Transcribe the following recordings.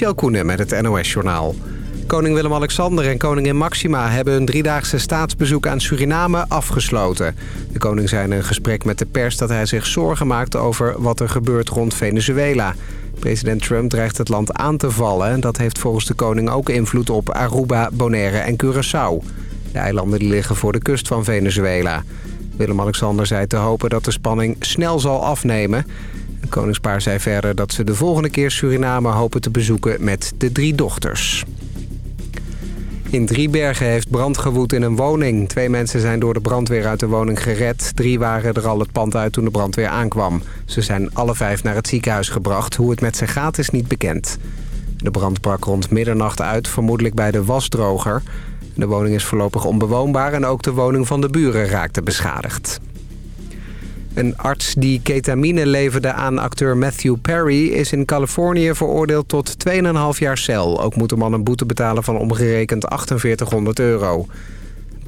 Michel met het NOS-journaal. Koning Willem-Alexander en koningin Maxima hebben hun driedaagse staatsbezoek aan Suriname afgesloten. De koning zei in een gesprek met de pers dat hij zich zorgen maakt over wat er gebeurt rond Venezuela. President Trump dreigt het land aan te vallen en dat heeft volgens de koning ook invloed op Aruba, Bonaire en Curaçao. De eilanden liggen voor de kust van Venezuela. Willem-Alexander zei te hopen dat de spanning snel zal afnemen. Koningspaar zei verder dat ze de volgende keer Suriname hopen te bezoeken met de drie dochters. In Driebergen heeft brand gewoed in een woning. Twee mensen zijn door de brandweer uit de woning gered. Drie waren er al het pand uit toen de brandweer aankwam. Ze zijn alle vijf naar het ziekenhuis gebracht. Hoe het met ze gaat is niet bekend. De brand brak rond middernacht uit, vermoedelijk bij de wasdroger. De woning is voorlopig onbewoonbaar en ook de woning van de buren raakte beschadigd. Een arts die ketamine leverde aan acteur Matthew Perry... is in Californië veroordeeld tot 2,5 jaar cel. Ook moet de man een boete betalen van omgerekend 4800 euro.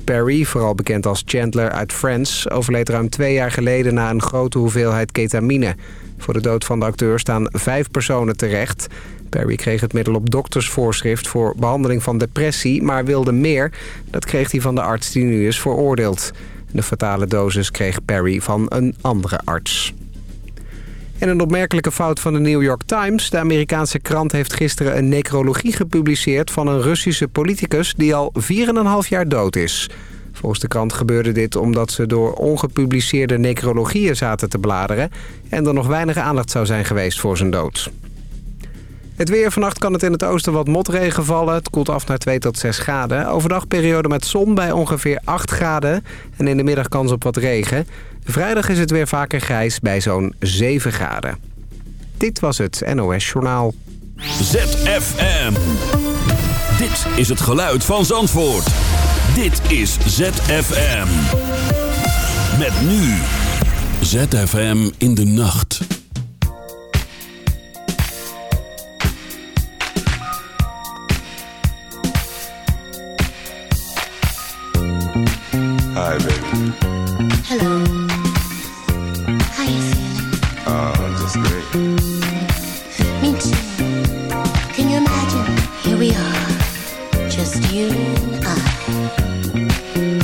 Perry, vooral bekend als Chandler uit Friends... overleed ruim twee jaar geleden na een grote hoeveelheid ketamine. Voor de dood van de acteur staan vijf personen terecht. Perry kreeg het middel op doktersvoorschrift voor behandeling van depressie... maar wilde meer. Dat kreeg hij van de arts die nu is veroordeeld. De fatale dosis kreeg Perry van een andere arts. En een opmerkelijke fout van de New York Times. De Amerikaanse krant heeft gisteren een necrologie gepubliceerd... van een Russische politicus die al 4,5 jaar dood is. Volgens de krant gebeurde dit omdat ze door ongepubliceerde necrologieën zaten te bladeren... en er nog weinig aandacht zou zijn geweest voor zijn dood. Het weer vannacht kan het in het oosten wat motregen vallen. Het koelt af naar 2 tot 6 graden. Overdag periode met zon bij ongeveer 8 graden. En in de middag kans op wat regen. Vrijdag is het weer vaker grijs bij zo'n 7 graden. Dit was het NOS Journaal. ZFM. Dit is het geluid van Zandvoort. Dit is ZFM. Met nu. ZFM in de nacht. Hi, baby. Hello. How you feeling? Oh, just great. Me too. Can you imagine? Here we are, just you and I.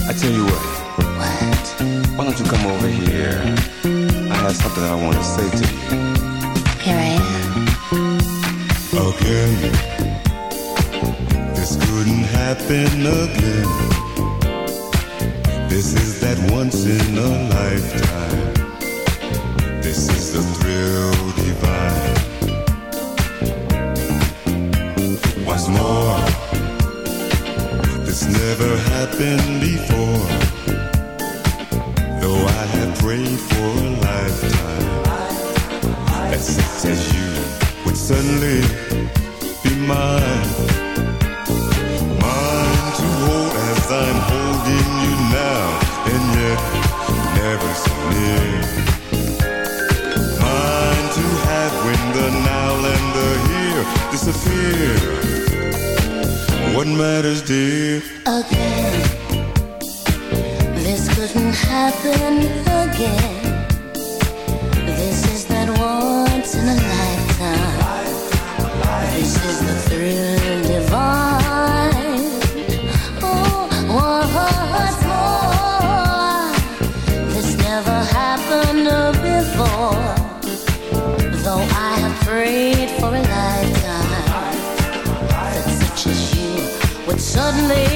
I tell you what, What? why don't you come over here? I have something I want to say to you. Here I am. Again, this couldn't happen again. This is that once in a lifetime. This is the thrill divine. Once more, this never happened before. Though I have prayed for a lifetime that such as you would suddenly be. Mine Mine to have when the now and the here disappear. What matters, dear? Again. This couldn't happen again. This is that once in a lifetime. This is the thrill suddenly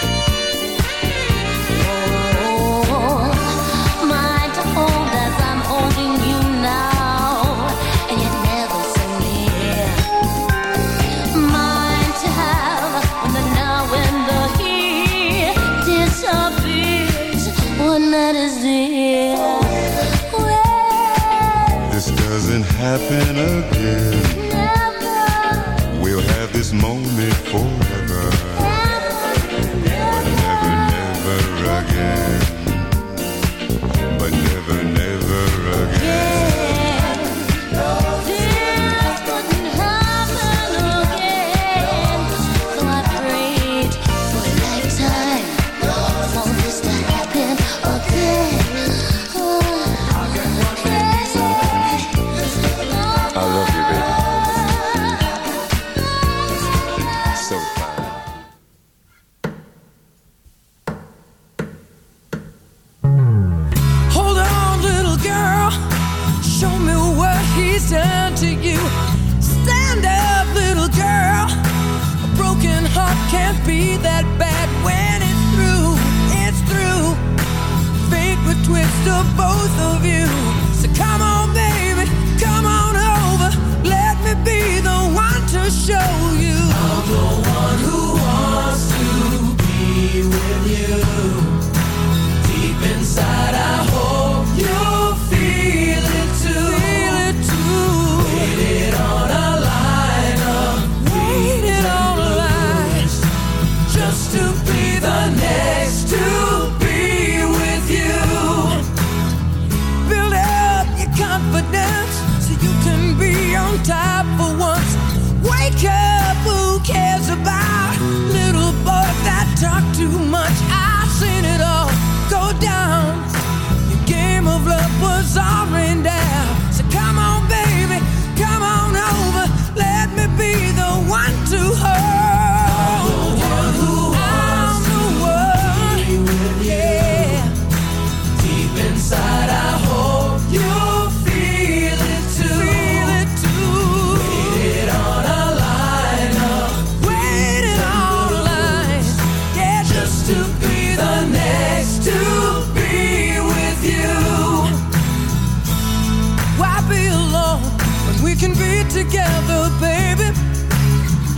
together, baby.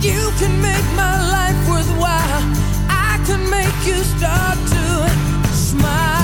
You can make my life worthwhile. I can make you start to smile.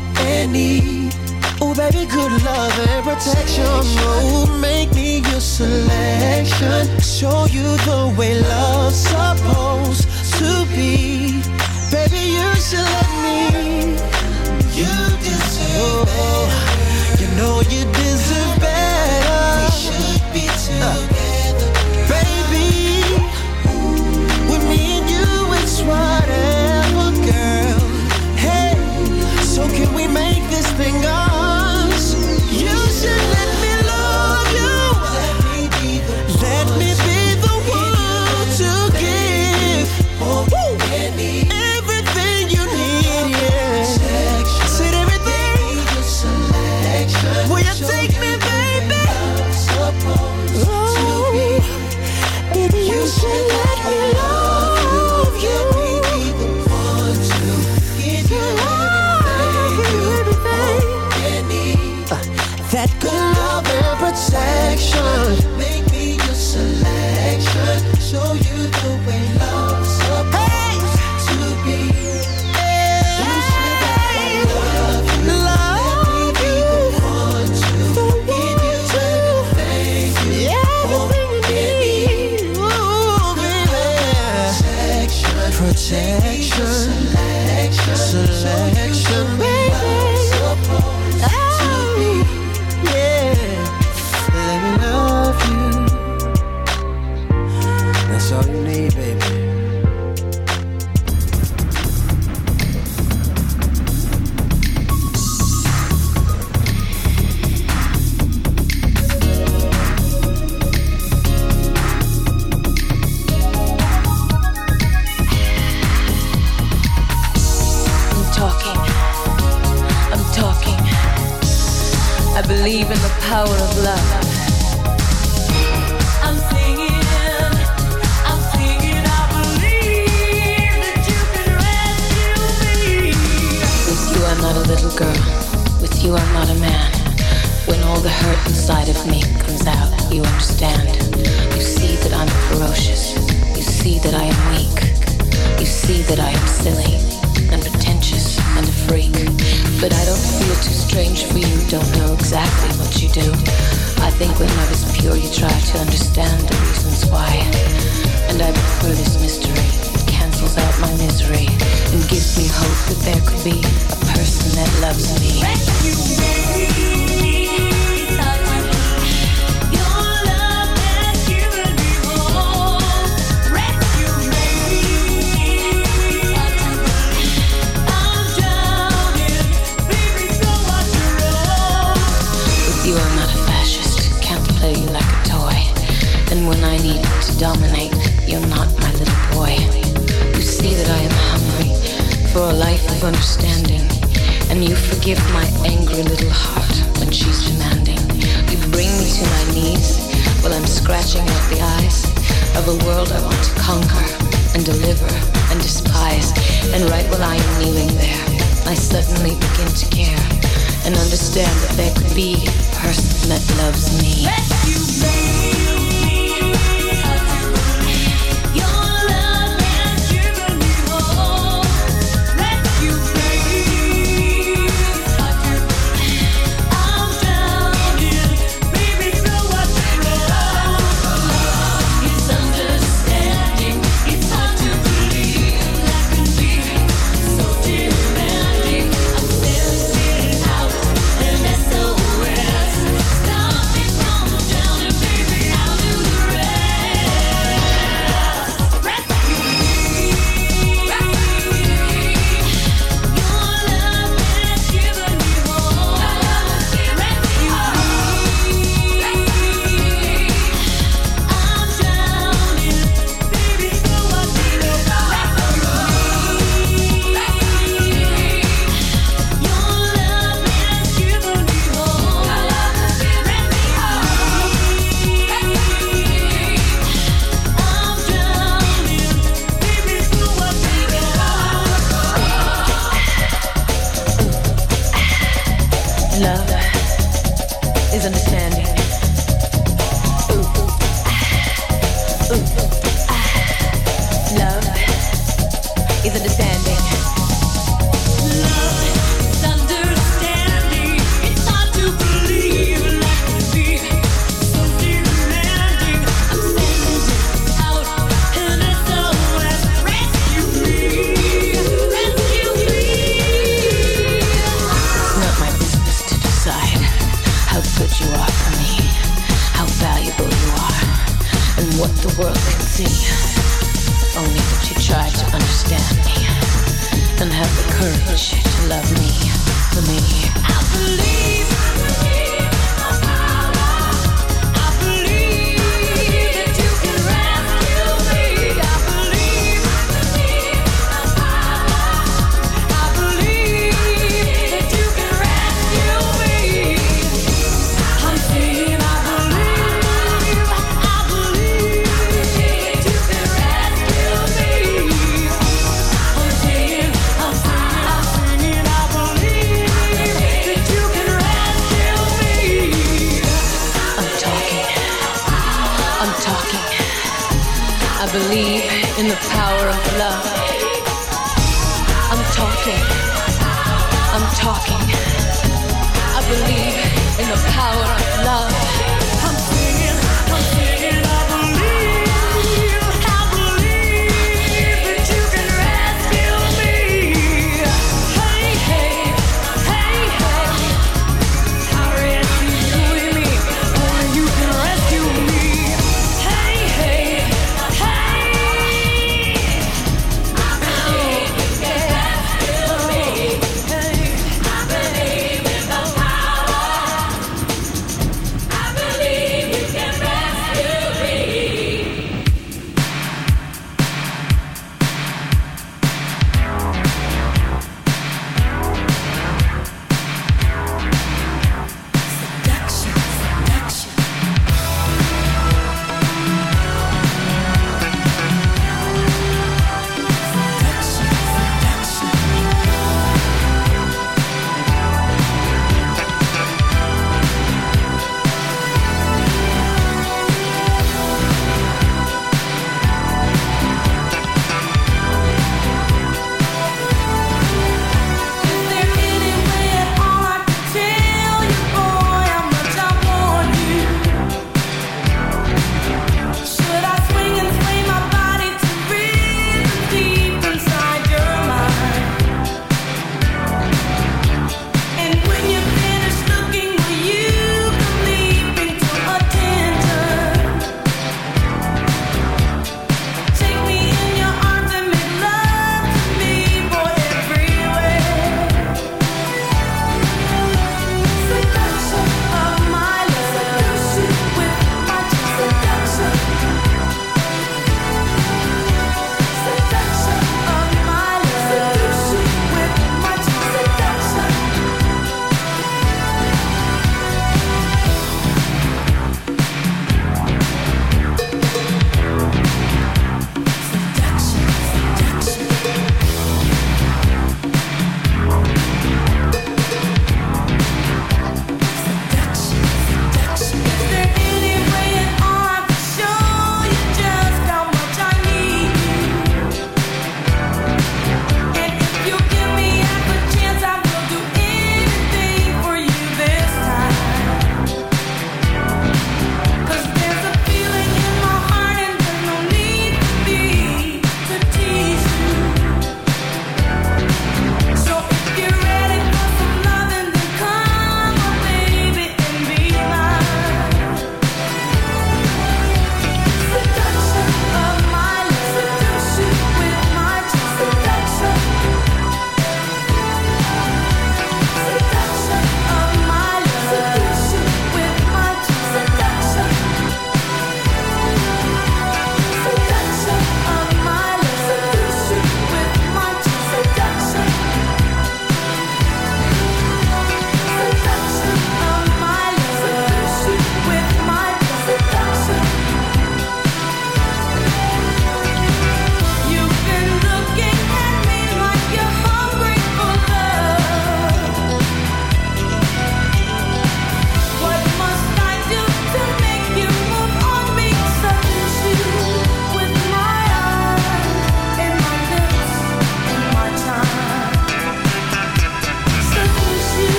and need. Oh, baby, good love and protection. Oh, make me your selection. Show you the way love's supposed to be. Baby, you should let me. You deserve better. You know you deserve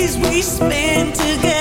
days we spent together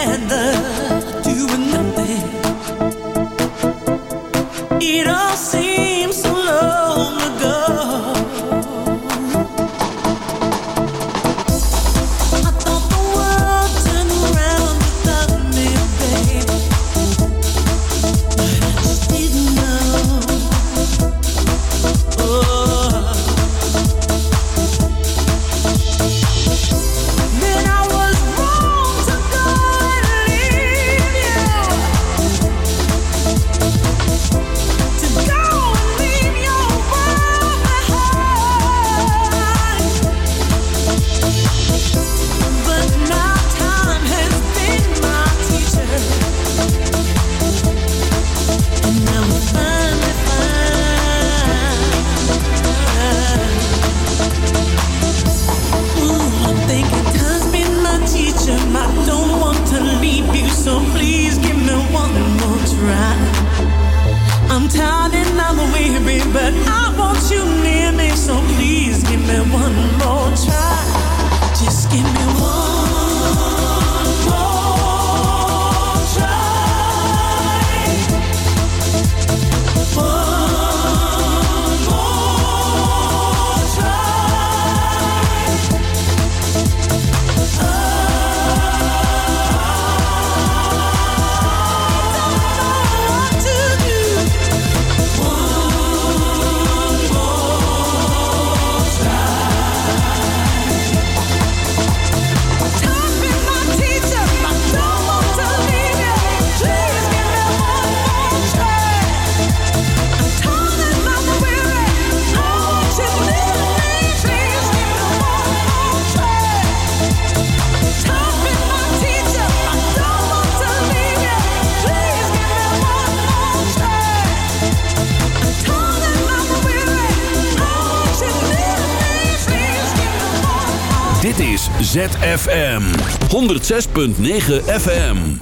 ZFM 106.9 FM.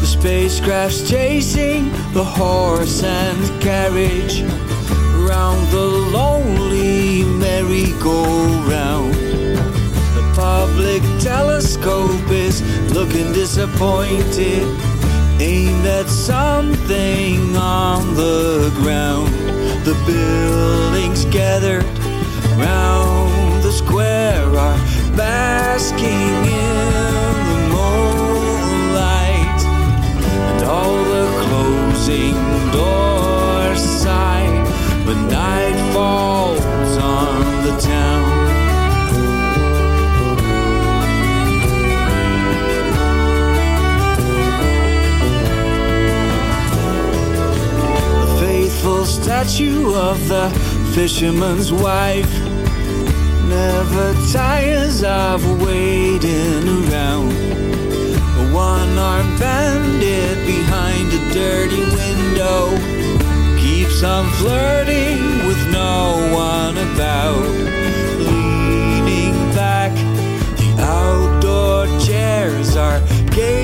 The spacecraft's chasing the horse and carriage round the lonely merry-go-round. The public telescope is looking disappointed, aimed at something on the ground. The buildings gathered round the square are basking in the moonlight, and all the closing doors sigh. When night falls on the town. The faithful statue of the fisherman's wife never tires of waiting around. A one armed bandit behind a dirty window I'm flirting with no one about. Leaning back, the outdoor chairs are gay.